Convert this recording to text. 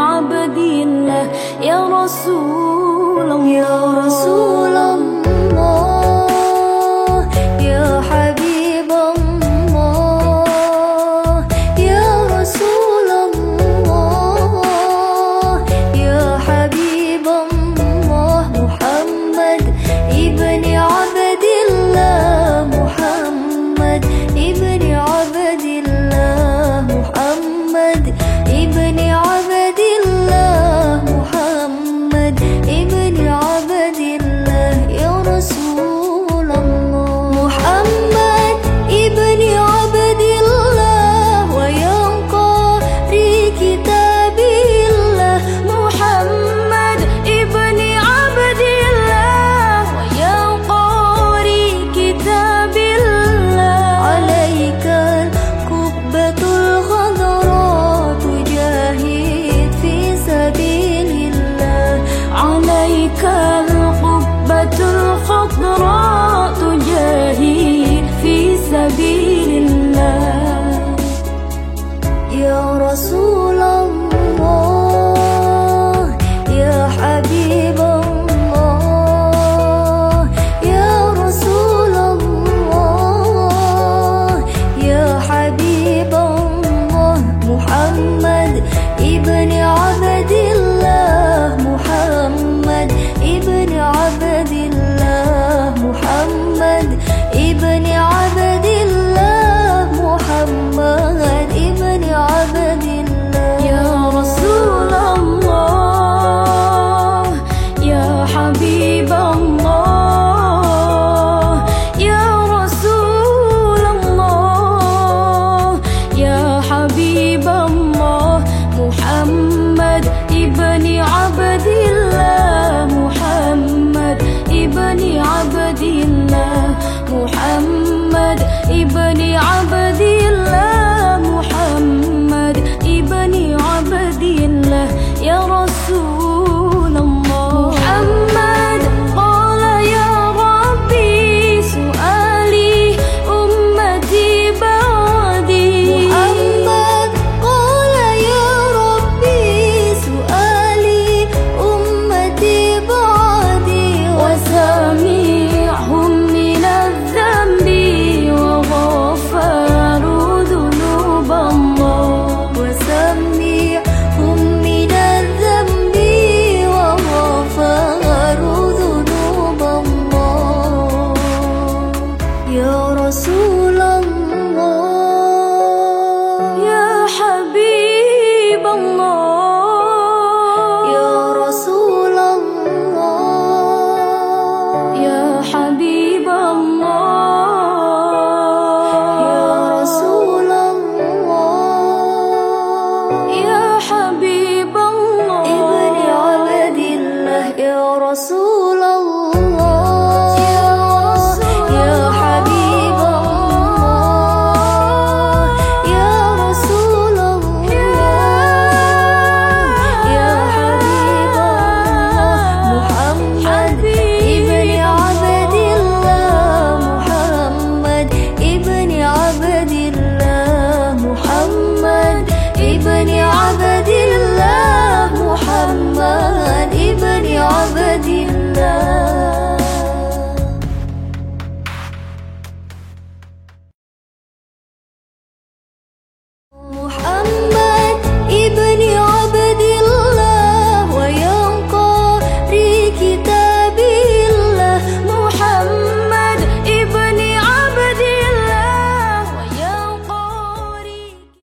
عبد الله يا رسول الله. 我。I'll be 当我